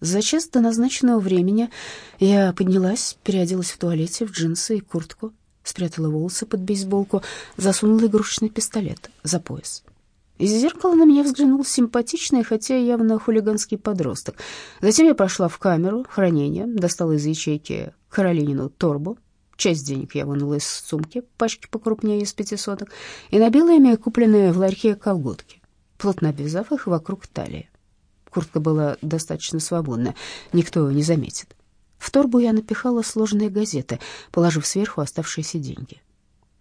За час до назначенного времени я поднялась, переоделась в туалете в джинсы и куртку, спрятала волосы под бейсболку, засунула игрушечный пистолет за пояс. Из зеркала на меня взглянул симпатичный, хотя явно хулиганский подросток. Затем я прошла в камеру хранения, достала из ячейки Каролинину торбу. Часть денег я вынула из сумки, пачки покрупнее из пятисоток, и набила ими купленные в ларьке колготки, плотно обвязав их вокруг талии. Куртка была достаточно свободна, никто не заметит. В торбу я напихала сложенные газеты, положив сверху оставшиеся деньги.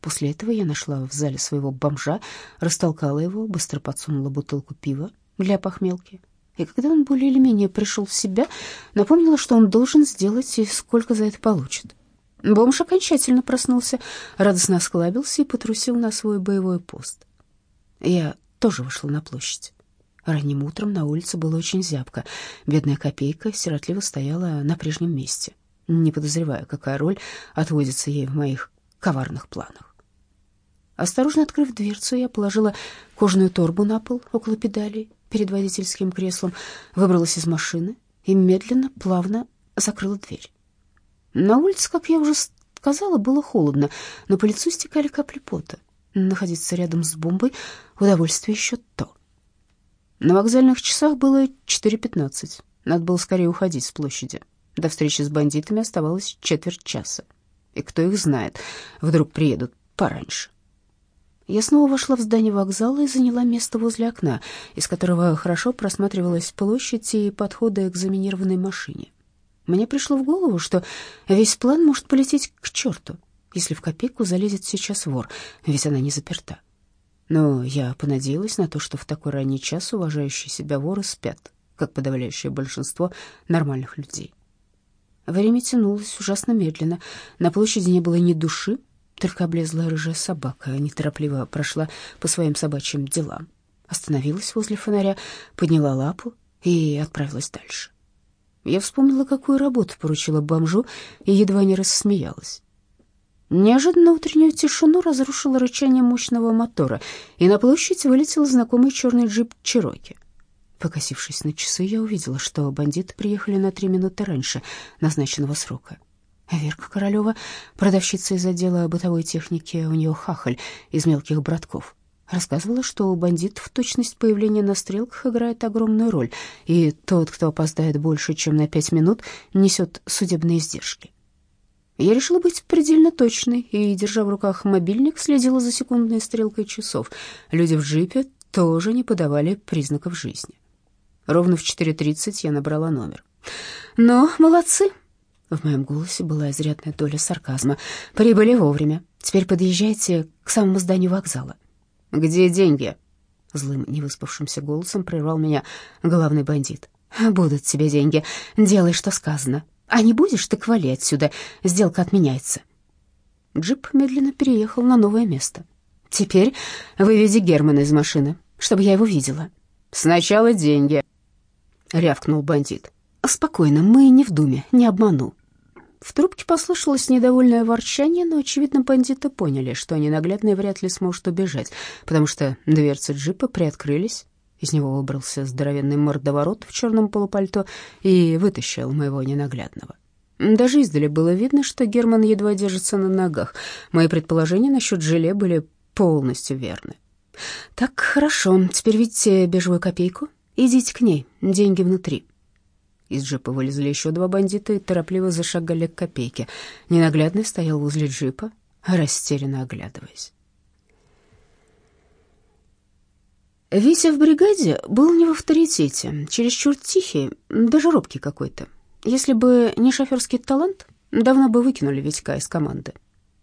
После этого я нашла в зале своего бомжа, растолкала его, быстро подсунула бутылку пива для похмелки. И когда он более или менее пришел в себя, напомнила, что он должен сделать и сколько за это получит. Бомж окончательно проснулся, радостно осклабился и потрусил на свой боевой пост. Я тоже вышла на площадь. Ранним утром на улице было очень зябко. Бедная копейка сиротливо стояла на прежнем месте, не подозревая, какая роль отводится ей в моих коварных планах. Осторожно открыв дверцу, я положила кожаную торбу на пол около педалей перед водительским креслом, выбралась из машины и медленно, плавно закрыла дверь. На улице, как я уже сказала, было холодно, но по лицу стекали капли пота. Находиться рядом с бомбой — удовольствие еще то. На вокзальных часах было 4.15. Надо было скорее уходить с площади. До встречи с бандитами оставалось четверть часа. И кто их знает, вдруг приедут пораньше. Я снова вошла в здание вокзала и заняла место возле окна, из которого хорошо просматривалась площадь и подходы к заминированной машине. Мне пришло в голову, что весь план может полететь к черту, если в копейку залезет сейчас вор, ведь она не заперта. Но я понадеялась на то, что в такой ранний час уважающие себя воры спят, как подавляющее большинство нормальных людей. Время тянулось ужасно медленно. На площади не было ни души, только облезла рыжая собака, неторопливо прошла по своим собачьим делам. Остановилась возле фонаря, подняла лапу и отправилась дальше. Я вспомнила, какую работу поручила бомжу, и едва не рассмеялась. Неожиданно утреннюю тишину разрушило рычание мощного мотора, и на площадь вылетел знакомый черный джип Чироки. Покосившись на часы, я увидела, что бандиты приехали на три минуты раньше назначенного срока. Верка Королева, продавщица из отдела бытовой техники, у нее хахаль из мелких братков, рассказывала, что у бандитов точность появления на стрелках играет огромную роль, и тот, кто опоздает больше, чем на пять минут, несет судебные издержки. Я решила быть предельно точной и, держа в руках мобильник, следила за секундной стрелкой часов. Люди в джипе тоже не подавали признаков жизни. Ровно в 4.30 я набрала номер. «Но молодцы!» В моем голосе была изрядная доля сарказма. «Прибыли вовремя. Теперь подъезжайте к самому зданию вокзала». «Где деньги?» Злым, невыспавшимся голосом прервал меня главный бандит. «Будут тебе деньги. Делай, что сказано. А не будешь, так вали отсюда, сделка отменяется. Джип медленно переехал на новое место. Теперь выведи Германа из машины, чтобы я его видела. Сначала деньги, рявкнул бандит. Спокойно, мы не в думе, не обману. В трубке послышалось недовольное ворчание, но, очевидно, бандиты поняли, что ненаглядный вряд ли сможет убежать, потому что дверцы джипа приоткрылись, из него выбрался здоровенный мордоворот в черном полупальто и вытащил моего ненаглядного. Даже издали было видно, что Герман едва держится на ногах. Мои предположения насчет желе были полностью верны. «Так, хорошо, теперь видите бежевую копейку? Идите к ней, деньги внутри». Из джипа вылезли еще два бандита и торопливо зашагали к копейке. Ненаглядный стоял возле джипа, растерянно оглядываясь. Витя в бригаде был не в авторитете, чересчур тихий, даже робкий какой-то. Если бы не шоферский талант, давно бы выкинули Витька из команды.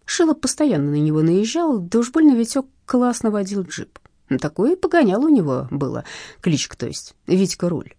Шило постоянно на него наезжал, да уж больно Витек классно водил джип. Такое и погонял у него было, кличка то есть, Витька Руль.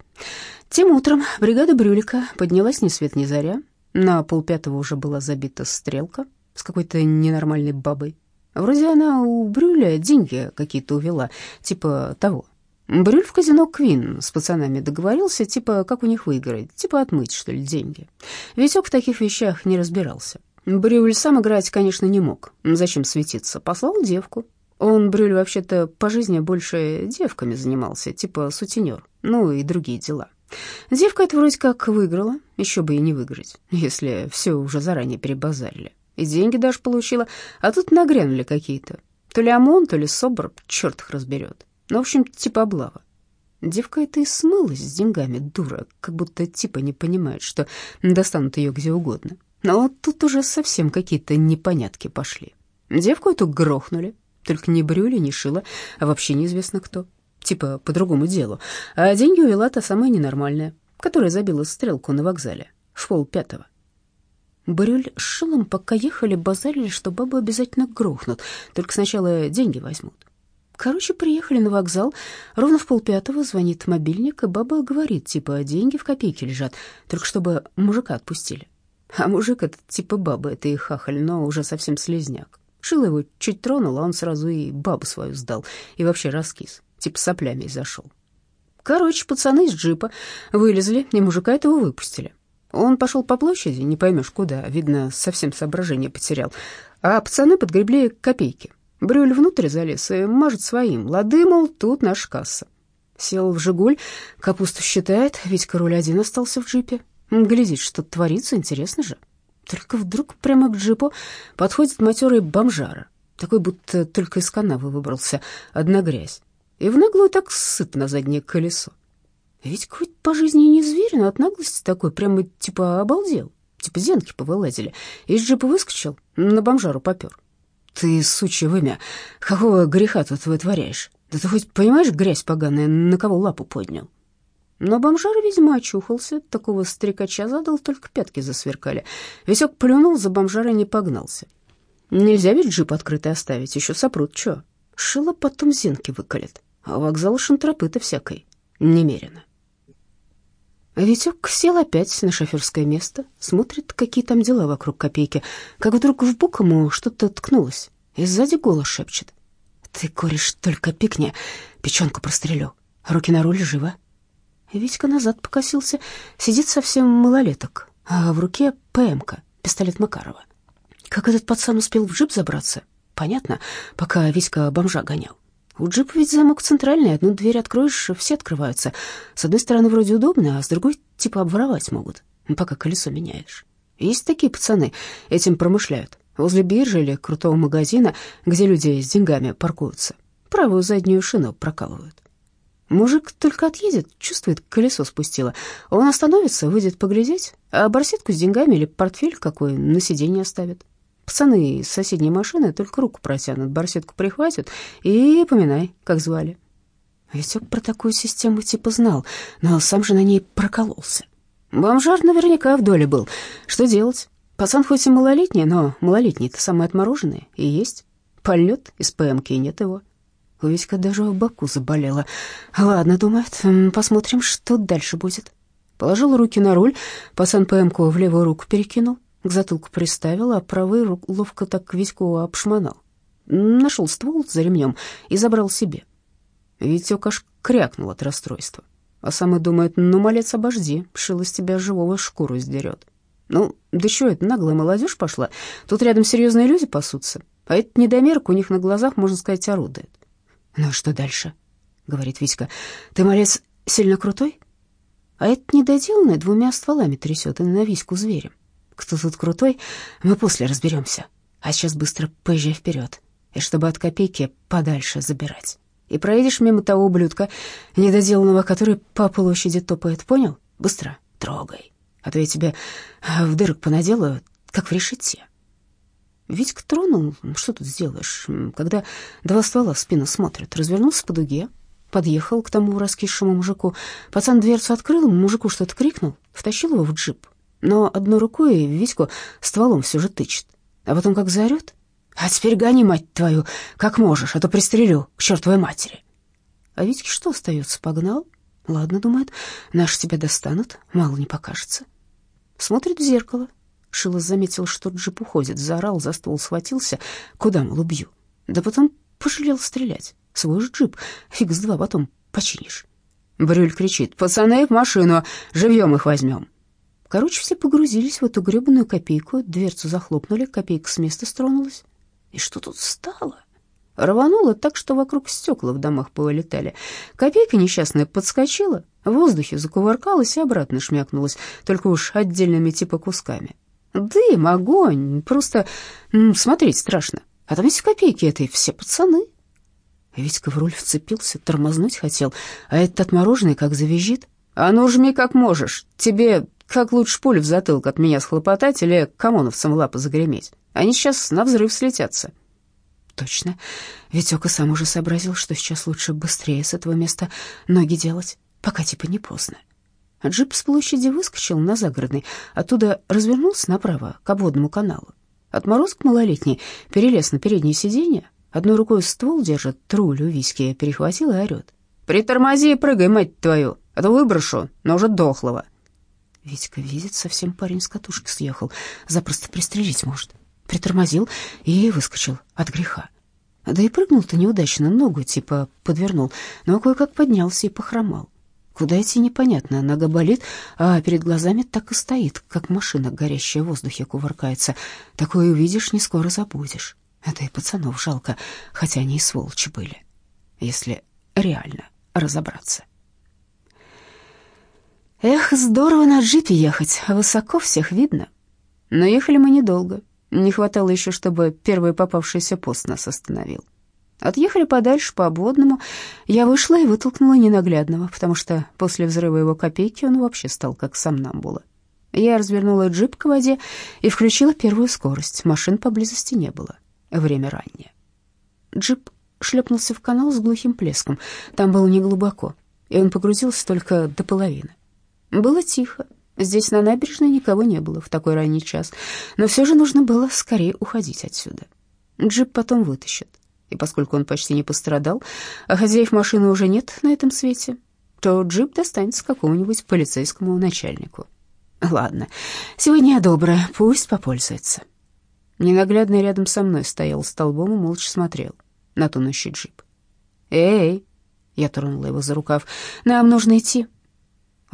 Тем утром бригада Брюлика поднялась ни свет ни заря. На полпятого уже была забита стрелка с какой-то ненормальной бабой. Вроде она у Брюля деньги какие-то увела, типа того. Брюль в казино Квин с пацанами договорился, типа, как у них выиграть, типа отмыть, что ли, деньги. Витек в таких вещах не разбирался. Брюль сам играть, конечно, не мог. Зачем светиться? Послал девку. Он, Брюль, вообще-то по жизни больше девками занимался, типа сутенер, ну и другие дела. Девка это вроде как выиграла, еще бы и не выиграть, если все уже заранее перебазарили. И деньги даже получила, а тут нагрянули какие-то. То ли ОМОН, то ли СОБР, черт их разберет. Ну, в общем, типа облава. Девка это и смылась с деньгами, дура, как будто типа не понимает, что достанут ее где угодно. Но вот тут уже совсем какие-то непонятки пошли. Девку эту грохнули, только не брюли, не шила, а вообще неизвестно кто. Типа по другому делу. А деньги увела та самая ненормальная, которая забила стрелку на вокзале в пол пятого. Брюль с Шилом пока ехали, базарили, что бабу обязательно грохнут, только сначала деньги возьмут. Короче, приехали на вокзал, ровно в полпятого звонит мобильник, и баба говорит, типа, деньги в копейке лежат, только чтобы мужика отпустили. А мужик этот типа баба, это и хахаль, но уже совсем слезняк. Шил его чуть тронул, а он сразу и бабу свою сдал, и вообще раскис, типа соплями зашел. Короче, пацаны из джипа вылезли, и мужика этого выпустили. Он пошел по площади, не поймешь куда, видно, совсем соображение потерял. А пацаны подгребли копейки. Брюль внутрь залез и мажет своим. Лады, мол, тут наша касса. Сел в «Жигуль», капусту считает, ведь король один остался в джипе. Глядит, что творится, интересно же. Только вдруг прямо к джипу подходит матерый бомжара, такой будто только из канавы выбрался, одна грязь, и в наглую так сыт на заднее колесо. Ведь какой-то по жизни не зверь, но от наглости такой прямо типа обалдел. Типа зенки повылазили. Из джипа выскочил, на бомжару попер. Ты, сучья вымя, какого греха тут вытворяешь? Да ты хоть понимаешь, грязь поганая, на кого лапу поднял? Но бомжар, видимо, очухался, такого стрекача задал, только пятки засверкали. Висек плюнул, за бомжара не погнался. Нельзя ведь джип открытый оставить, еще сопрут, чё? Шило потом зенки выколет, а вокзал шантропыта всякой немерено. Витек сел опять на шоферское место, смотрит, какие там дела вокруг копейки, как вдруг в бок ему что-то ткнулось, и сзади голос шепчет. «Ты, кореш, только пикни, печенку прострелю, руки на руль, живо». Витька назад покосился, сидит совсем малолеток, а в руке ПМК, пистолет Макарова. Как этот пацан успел в джип забраться, понятно, пока Витька бомжа гонял. У джипа ведь замок центральный, одну дверь откроешь, все открываются. С одной стороны вроде удобно, а с другой типа обворовать могут, пока колесо меняешь. Есть такие пацаны, этим промышляют. Возле биржи или крутого магазина, где люди с деньгами паркуются. Правую заднюю шину прокалывают. Мужик только отъедет, чувствует, колесо спустило. Он остановится, выйдет поглядеть, а барсетку с деньгами или портфель какой на сиденье оставит. Пацаны из соседней машины только руку протянут, барсетку прихватят и поминай, как звали. Витек про такую систему типа знал, но сам же на ней прокололся. Бомжар наверняка в доле был. Что делать? Пацан хоть и малолетний, но малолетний-то самый отмороженный и есть. Пальнет из ПМки, нет его. У Витька даже в боку заболело. Ладно, думает, посмотрим, что дальше будет. Положил руки на руль, пацан ПМку в левую руку перекинул к затылку приставил, а правый рук ловко так Витьку обшмонал. Нашел ствол за ремнем и забрал себе. Витек аж крякнул от расстройства. А сам и думает, ну, малец, обожди, шило с тебя живого шкуру сдерет. Ну, да что это, наглая молодежь пошла? Тут рядом серьезные люди пасутся, а этот недомерок у них на глазах, можно сказать, орудует. Ну, а что дальше? — говорит Витька. Ты, малец, сильно крутой? А этот недоделанный двумя стволами трясет и на Витьку зверем. Кто тут крутой, мы после разберемся. А сейчас быстро поезжай вперед, и чтобы от копейки подальше забирать. И проедешь мимо того ублюдка, недоделанного, который по площади топает, понял? Быстро, трогай, а то я тебе в дырок понаделаю, как в решете. Витька тронул, что тут сделаешь, когда два ствола в спину смотрят, развернулся по дуге, подъехал к тому раскисшему мужику. Пацан дверцу открыл, мужику что-то крикнул, втащил его в джип, но одной рукой Витьку стволом все же тычет. А потом как заорет. «А теперь гони, мать твою, как можешь, а то пристрелю к чертовой матери». А Витьке что остается, погнал? Ладно, думает, наши тебя достанут, мало не покажется. Смотрит в зеркало. Шилос заметил, что джип уходит, заорал, за ствол схватился. Куда, мол, убью? Да потом пожалел стрелять. Свой же джип, фиг с два потом починишь. Брюль кричит, пацаны, в машину, живьем их возьмем. Короче, все погрузились в эту гребаную копейку, дверцу захлопнули, копейка с места стронулась. И что тут стало? Рвануло так, что вокруг стекла в домах повылетали. Копейка несчастная подскочила, В воздухе закувыркалась и обратно шмякнулась, только уж отдельными типа кусками. Дым, огонь, просто смотреть страшно. А там есть копейки этой, все пацаны. Витька в руль вцепился, тормознуть хотел, а этот отмороженный как завизжит. «А ну жми как можешь, тебе как лучше пулю в затылок от меня схлопотать или к ОМОНовцам лапы загреметь? Они сейчас на взрыв слетятся». Точно, Витек и сам уже сообразил, что сейчас лучше быстрее с этого места ноги делать, пока типа не поздно. Джип с площади выскочил на загородный, оттуда развернулся направо, к обводному каналу. Отморозок малолетний перелез на переднее сиденье, одной рукой ствол держит, руль у виски перехватил и орет. «Притормози и прыгай, мать твою, а то выброшу, но уже дохлого». Витька видит, совсем парень с катушки съехал, запросто пристрелить может. Притормозил и выскочил от греха. Да и прыгнул-то неудачно, ногу типа подвернул, но кое-как поднялся и похромал. Куда идти непонятно, нога болит, а перед глазами так и стоит, как машина, горящая в воздухе, кувыркается. Такое увидишь, не скоро забудешь. Это и пацанов жалко, хотя они и сволочи были, если реально разобраться. Эх, здорово на джипе ехать, высоко всех видно. Но ехали мы недолго. Не хватало еще, чтобы первый попавшийся пост нас остановил. Отъехали подальше по обводному. Я вышла и вытолкнула ненаглядного, потому что после взрыва его копейки он вообще стал как сам нам было. Я развернула джип к воде и включила первую скорость. Машин поблизости не было. Время раннее. Джип шлепнулся в канал с глухим плеском. Там было неглубоко, и он погрузился только до половины. Было тихо. Здесь на набережной никого не было в такой ранний час, но все же нужно было скорее уходить отсюда. Джип потом вытащат. И поскольку он почти не пострадал, а хозяев машины уже нет на этом свете, то джип достанется какому-нибудь полицейскому начальнику. Ладно, сегодня я добрая, пусть попользуется. Ненаглядный рядом со мной стоял столбом и молча смотрел на тонущий джип. «Эй!» — я тронула его за рукав. «Нам нужно идти».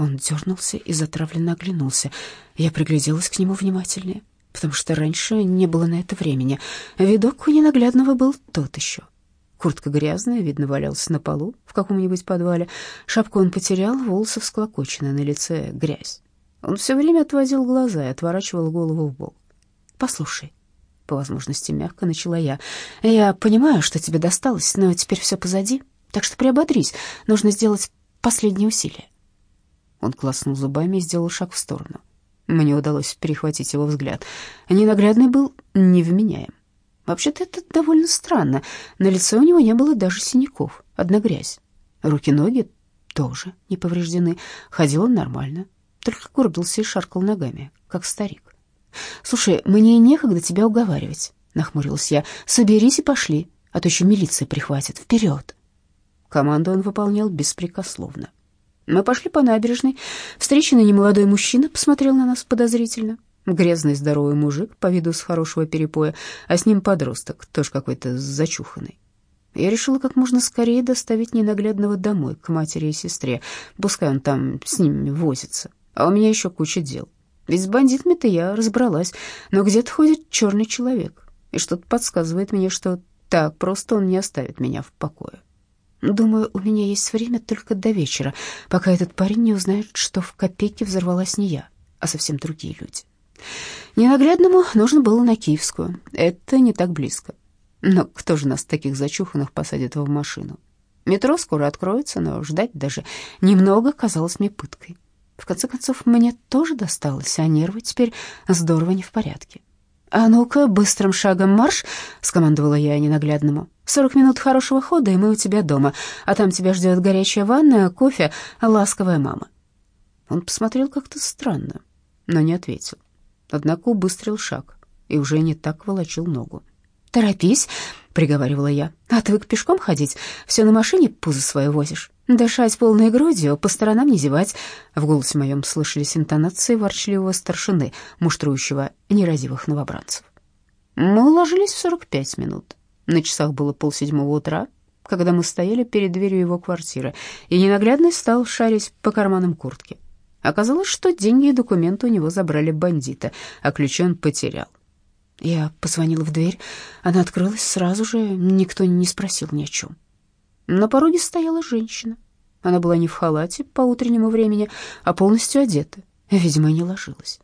Он дернулся и затравленно оглянулся. Я пригляделась к нему внимательнее потому что раньше не было на это времени. Видок у ненаглядного был тот еще. Куртка грязная, видно, валялась на полу в каком-нибудь подвале. Шапку он потерял, волосы всклокочены, на лице грязь. Он все время отводил глаза и отворачивал голову в бок. «Послушай», — по возможности мягко начала я, — «я понимаю, что тебе досталось, но теперь все позади, так что приободрись, нужно сделать последние усилия». Он класснул зубами и сделал шаг в сторону. Мне удалось перехватить его взгляд. Ненаглядный был невменяем. Вообще-то это довольно странно. На лице у него не было даже синяков, одна грязь. Руки-ноги тоже не повреждены. Ходил он нормально, только горбился и шаркал ногами, как старик. «Слушай, мне некогда тебя уговаривать», — нахмурилась я. «Соберись и пошли, а то еще милиция прихватит. Вперед!» Команду он выполнял беспрекословно. Мы пошли по набережной. Встреченный немолодой мужчина посмотрел на нас подозрительно. Грязный здоровый мужик, по виду с хорошего перепоя, а с ним подросток, тоже какой-то зачуханный. Я решила как можно скорее доставить ненаглядного домой к матери и сестре. Пускай он там с ними возится. А у меня еще куча дел. Ведь с бандитами-то я разобралась, но где-то ходит черный человек, и что-то подсказывает мне, что так просто он не оставит меня в покое. Думаю, у меня есть время только до вечера, пока этот парень не узнает, что в копейке взорвалась не я, а совсем другие люди. Ненаглядному нужно было на Киевскую. Это не так близко. Но кто же нас таких зачуханных посадит в машину? Метро скоро откроется, но ждать даже немного казалось мне пыткой. В конце концов, мне тоже досталось, а нервы теперь здорово не в порядке. «А ну-ка, быстрым шагом марш!» — скомандовала я ненаглядному. «Сорок минут хорошего хода, и мы у тебя дома, а там тебя ждет горячая ванна, кофе, ласковая мама». Он посмотрел как-то странно, но не ответил. Однако убыстрил шаг и уже не так волочил ногу. «Торопись!» — приговаривала я. «Отвык пешком ходить, все на машине пузо свое возишь. Дышать полной грудью, по сторонам не зевать». В голосе моем слышались интонации ворчливого старшины, муштрующего неразивых новобранцев. Мы уложились в сорок пять минут. На часах было полседьмого утра, когда мы стояли перед дверью его квартиры, и ненаглядный стал шарить по карманам куртки. Оказалось, что деньги и документы у него забрали бандиты, а ключи он потерял. Я позвонила в дверь. Она открылась сразу же, никто не спросил ни о чем. На пороге стояла женщина. Она была не в халате по утреннему времени, а полностью одета. Видимо, не ложилась.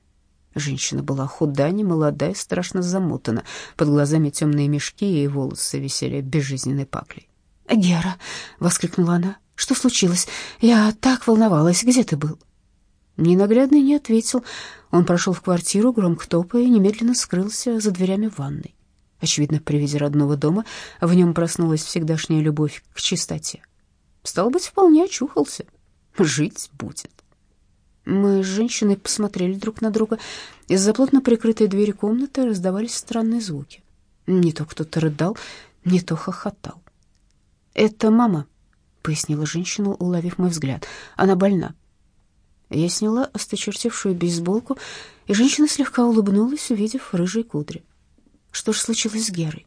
Женщина была худа, немолодая, страшно замотана. Под глазами темные мешки, и волосы висели безжизненной паклей. «Гера!» — воскликнула она. «Что случилось? Я так волновалась. Где ты был?» Ненаглядный не ответил. Он прошел в квартиру, громко топая, и немедленно скрылся за дверями ванной. Очевидно, при виде родного дома в нем проснулась всегдашняя любовь к чистоте. Стал быть, вполне очухался. Жить будет. Мы с женщиной посмотрели друг на друга. Из-за плотно прикрытой двери комнаты раздавались странные звуки. Не то кто-то рыдал, не то хохотал. «Это мама», — пояснила женщина, уловив мой взгляд. «Она больна». Я сняла осточертевшую бейсболку, и женщина слегка улыбнулась, увидев рыжие кудри. Что ж случилось с Герой?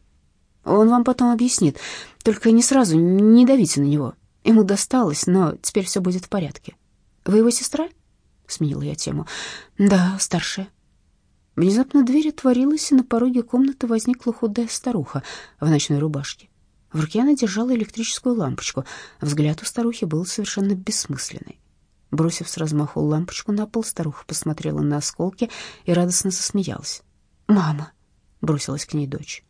Он вам потом объяснит. Только не сразу, не давите на него. Ему досталось, но теперь все будет в порядке. Вы его сестра? Сменила я тему. Да, старшая. Внезапно дверь отворилась, и на пороге комнаты возникла худая старуха в ночной рубашке. В руке она держала электрическую лампочку. Взгляд у старухи был совершенно бессмысленный. Бросив с размаху лампочку на пол, старуха посмотрела на осколки и радостно засмеялась. «Мама!» — бросилась к ней дочь.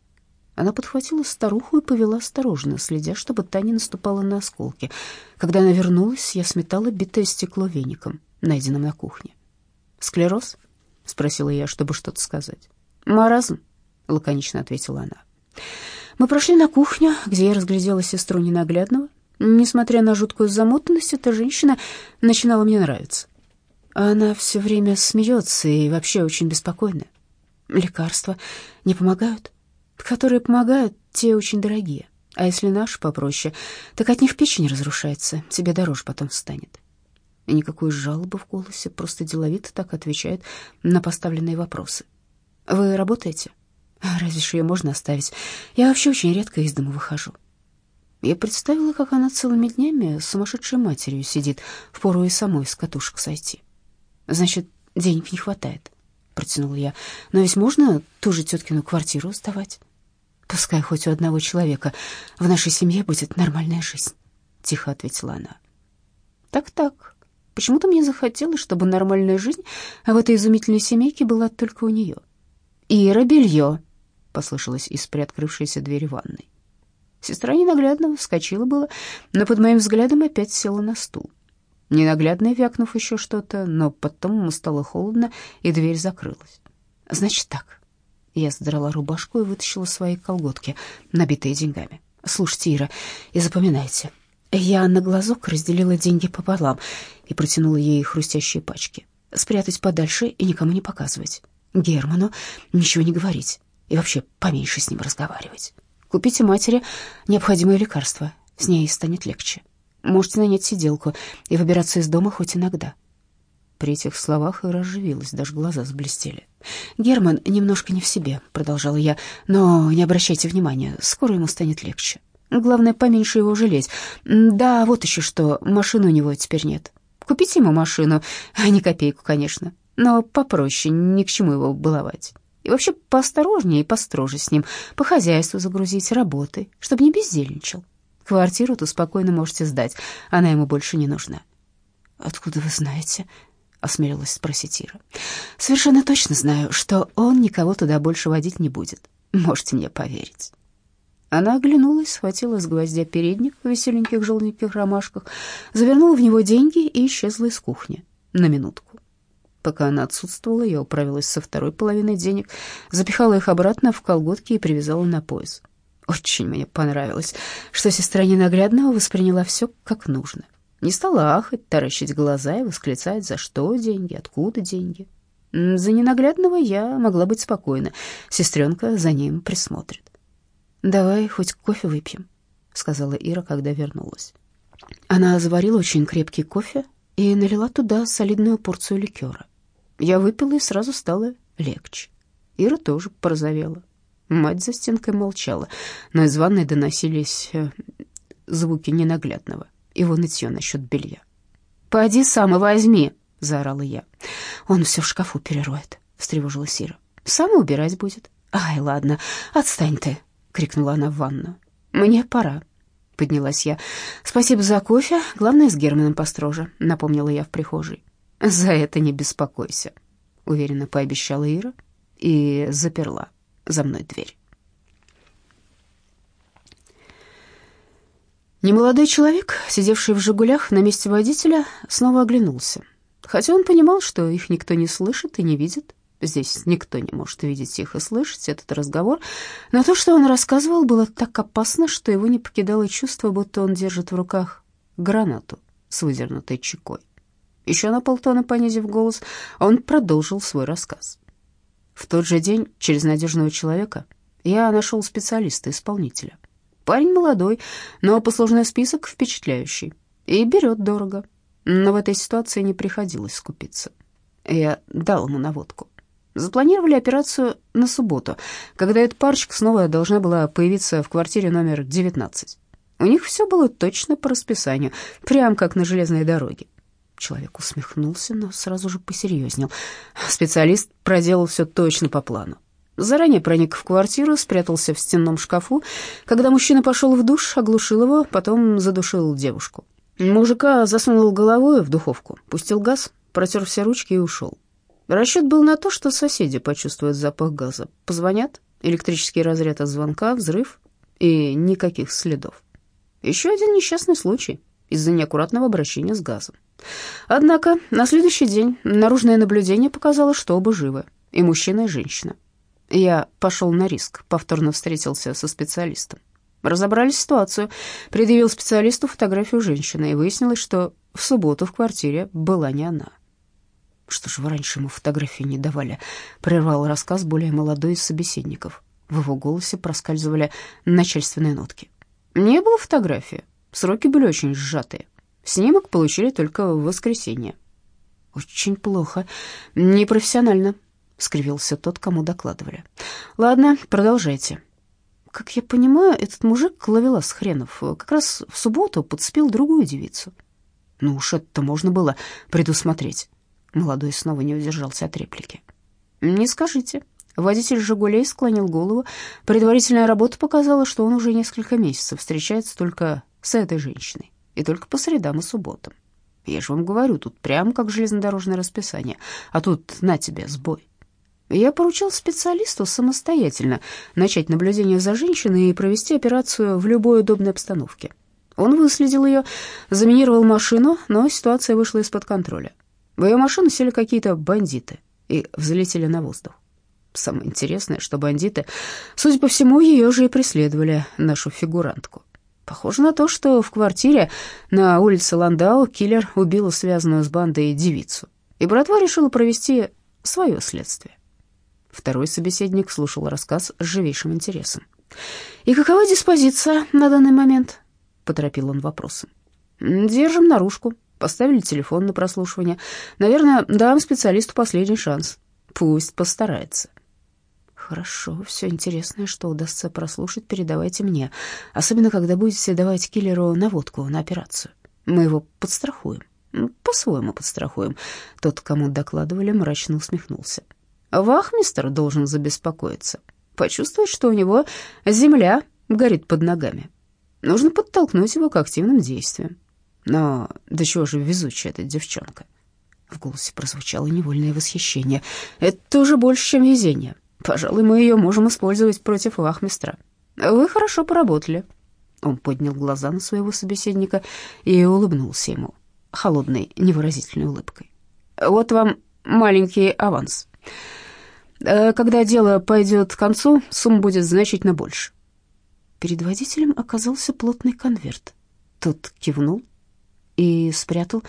Она подхватила старуху и повела осторожно, следя, чтобы та не наступала на осколки. Когда она вернулась, я сметала битое стекло веником, найденным на кухне. «Склероз?» — спросила я, чтобы что-то сказать. «Маразм», — лаконично ответила она. Мы прошли на кухню, где я разглядела сестру ненаглядного. Несмотря на жуткую замотанность, эта женщина начинала мне нравиться. Она все время смеется и вообще очень беспокойная. Лекарства не помогают которые помогают, те очень дорогие. А если наши попроще, так от них печень разрушается, тебе дороже потом станет. И никакой жалобы в голосе, просто деловито так отвечает на поставленные вопросы. Вы работаете? Разве ж ее можно оставить? Я вообще очень редко из дома выхожу. Я представила, как она целыми днями с сумасшедшей матерью сидит, впору и самой с катушек сойти. Значит, денег не хватает, протянула я. Но ведь можно ту же теткину квартиру сдавать. Пускай хоть у одного человека в нашей семье будет нормальная жизнь, тихо ответила она. Так-так. Почему-то мне захотелось, чтобы нормальная жизнь в этой изумительной семейке была только у нее. «Ира, белье!» — послышалось из приоткрывшейся двери ванной. Сестра ненаглядно вскочила было, но под моим взглядом опять села на стул. Ненаглядно вякнув еще что-то, но потом ему стало холодно, и дверь закрылась. «Значит так», я задрала рубашку и вытащила свои колготки, набитые деньгами. «Слушайте, Ира, и запоминайте. Я на глазок разделила деньги пополам и протянула ей хрустящие пачки. Спрятать подальше и никому не показывать. Герману ничего не говорить и вообще поменьше с ним разговаривать. Купите матери необходимые лекарства, с ней станет легче. Можете нанять сиделку и выбираться из дома хоть иногда. При этих словах и разживилась, даже глаза заблестели. «Герман немножко не в себе», — продолжала я, — «но не обращайте внимания, скоро ему станет легче. Главное, поменьше его жалеть. Да, вот еще что, машины у него теперь нет. Купите ему машину, а не копейку, конечно, но попроще, ни к чему его баловать. И вообще поосторожнее и построже с ним, по хозяйству загрузить, работы, чтобы не бездельничал. Квартиру-то спокойно можете сдать, она ему больше не нужна». «Откуда вы знаете?» осмелилась спросить Ира. Совершенно точно знаю, что он никого туда больше водить не будет. Можете мне поверить. Она оглянулась, схватила с гвоздя передник в веселеньких желтеньких ромашках, завернула в него деньги и исчезла из кухни на минутку. Пока она отсутствовала, я управилась со второй половиной денег, запихала их обратно в колготки и привязала на пояс. Очень мне понравилось, что сестра ненаглядного восприняла все как нужно. Не стала ахать, таращить глаза и восклицать, за что деньги, откуда деньги. За ненаглядного я могла быть спокойна. Сестренка за ним присмотрит. «Давай хоть кофе выпьем», — сказала Ира, когда вернулась. Она заварила очень крепкий кофе и налила туда солидную порцию ликера. Я выпила и сразу стало легче. Ира тоже порозовела. Мать за стенкой молчала, но из ванной доносились э, звуки ненаглядного его нытье насчет белья. «Пойди сам и возьми!» — заорала я. «Он все в шкафу перероет», — встревожилась Ира. «Сам убирать будет». «Ай, ладно, отстань ты!» — крикнула она в ванну. «Мне пора». Поднялась я. «Спасибо за кофе. Главное, с Германом построже», — напомнила я в прихожей. «За это не беспокойся», — уверенно пообещала Ира и заперла за мной дверь. Немолодой человек, сидевший в «Жигулях» на месте водителя, снова оглянулся. Хотя он понимал, что их никто не слышит и не видит. Здесь никто не может видеть их и слышать этот разговор. Но то, что он рассказывал, было так опасно, что его не покидало чувство, будто он держит в руках гранату с выдернутой чекой. Еще на полтона понизив голос, он продолжил свой рассказ. В тот же день через надежного человека я нашел специалиста-исполнителя. Парень молодой, но послужной список впечатляющий и берет дорого. Но в этой ситуации не приходилось скупиться. Я дал ему наводку. Запланировали операцию на субботу, когда эта парочка снова должна была появиться в квартире номер 19. У них все было точно по расписанию, прям как на железной дороге. Человек усмехнулся, но сразу же посерьезнел. Специалист проделал все точно по плану. Заранее проник в квартиру, спрятался в стенном шкафу. Когда мужчина пошел в душ, оглушил его, потом задушил девушку. Мужика засунул головой в духовку, пустил газ, протер все ручки и ушел. Расчет был на то, что соседи почувствуют запах газа, позвонят, электрический разряд от звонка, взрыв и никаких следов. Еще один несчастный случай из-за неаккуратного обращения с газом. Однако на следующий день наружное наблюдение показало, что оба живы, и мужчина, и женщина. Я пошел на риск, повторно встретился со специалистом. Разобрали ситуацию, предъявил специалисту фотографию женщины, и выяснилось, что в субботу в квартире была не она. «Что ж вы раньше ему фотографии не давали?» — прервал рассказ более молодой из собеседников. В его голосе проскальзывали начальственные нотки. «Не было фотографии. Сроки были очень сжатые. Снимок получили только в воскресенье». «Очень плохо. Непрофессионально», — скривился тот, кому докладывали. «Ладно, продолжайте». Как я понимаю, этот мужик, ловелас хренов, как раз в субботу подспел другую девицу. Ну уж это можно было предусмотреть. Молодой снова не удержался от реплики. «Не скажите». Водитель «Жигулей» склонил голову. Предварительная работа показала, что он уже несколько месяцев встречается только с этой женщиной, и только по средам и субботам. Я же вам говорю, тут прямо как железнодорожное расписание, а тут на тебе сбой. Я поручил специалисту самостоятельно начать наблюдение за женщиной и провести операцию в любой удобной обстановке. Он выследил ее, заминировал машину, но ситуация вышла из-под контроля. В ее машину сели какие-то бандиты и взлетели на воздух. Самое интересное, что бандиты, судя по всему, ее же и преследовали, нашу фигурантку. Похоже на то, что в квартире на улице Ландау киллер убил связанную с бандой девицу, и братва решила провести свое следствие. Второй собеседник слушал рассказ с живейшим интересом. «И какова диспозиция на данный момент?» — поторопил он вопросом. «Держим наружку», Поставили телефон на прослушивание. Наверное, дам специалисту последний шанс. Пусть постарается. Хорошо, все интересное, что удастся прослушать, передавайте мне. Особенно, когда будете давать киллеру наводку на операцию. Мы его подстрахуем. По-своему подстрахуем. Тот, кому докладывали, мрачно усмехнулся. Вахмистер должен забеспокоиться. Почувствовать, что у него земля горит под ногами. Нужно подтолкнуть его к активным действиям. Но до чего же везучая эта девчонка? В голосе прозвучало невольное восхищение. Это уже больше, чем везение. Пожалуй, мы ее можем использовать против вахмистра. Вы хорошо поработали. Он поднял глаза на своего собеседника и улыбнулся ему холодной, невыразительной улыбкой. Вот вам маленький аванс. Э, когда дело пойдет к концу, сумма будет значительно больше. Перед водителем оказался плотный конверт. Тот кивнул и спрятал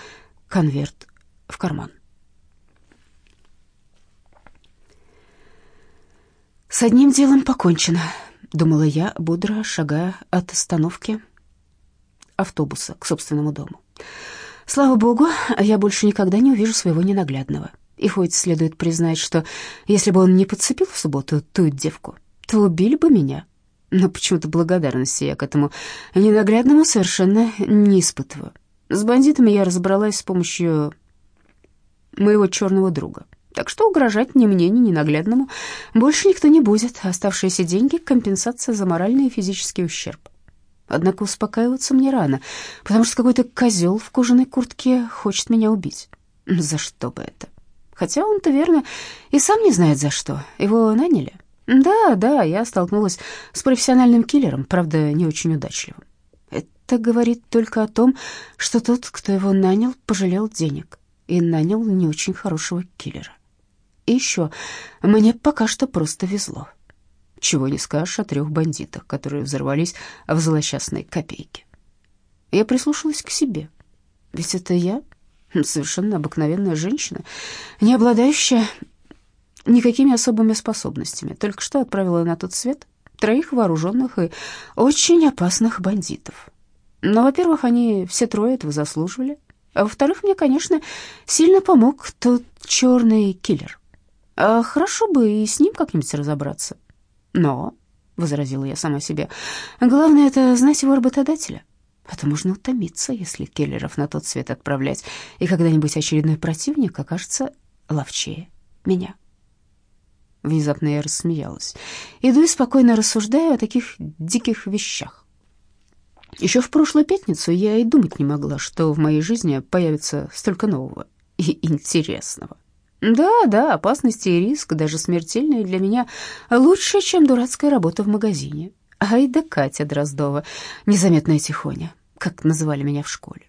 конверт в карман. «С одним делом покончено», — думала я, бодро шагая от остановки автобуса к собственному дому. «Слава богу, я больше никогда не увижу своего ненаглядного. И хоть следует признать, что если бы он не подцепил в субботу ту девку, то убили бы меня. Но почему-то благодарности я к этому ненаглядному совершенно не испытываю. С бандитами я разобралась с помощью моего черного друга. Так что угрожать ни мне, ни ненаглядному больше никто не будет. Оставшиеся деньги — компенсация за моральный и физический ущерб. Однако успокаиваться мне рано, потому что какой-то козел в кожаной куртке хочет меня убить. За что бы это? Хотя он-то, верно, и сам не знает за что. Его наняли. Да, да, я столкнулась с профессиональным киллером, правда, не очень удачливым. Это говорит только о том, что тот, кто его нанял, пожалел денег и нанял не очень хорошего киллера. И еще, мне пока что просто везло. Чего не скажешь о трех бандитах, которые взорвались в злосчастной копейке. Я прислушалась к себе. Ведь это я, совершенно обыкновенная женщина, не обладающая никакими особыми способностями, только что отправила на тот свет троих вооруженных и очень опасных бандитов. Но, во-первых, они все трое этого заслуживали, а во-вторых, мне, конечно, сильно помог тот черный киллер. А хорошо бы и с ним как-нибудь разобраться. Но, — возразила я сама себе, — главное — это знать его работодателя. А то можно утомиться, если киллеров на тот свет отправлять, и когда-нибудь очередной противник окажется ловчее меня. Внезапно я рассмеялась. Иду и спокойно рассуждаю о таких диких вещах. Еще в прошлую пятницу я и думать не могла, что в моей жизни появится столько нового и интересного. Да, да, опасности и риск, даже смертельные для меня, лучше, чем дурацкая работа в магазине. Ай да Катя Дроздова, незаметная тихоня, как называли меня в школе.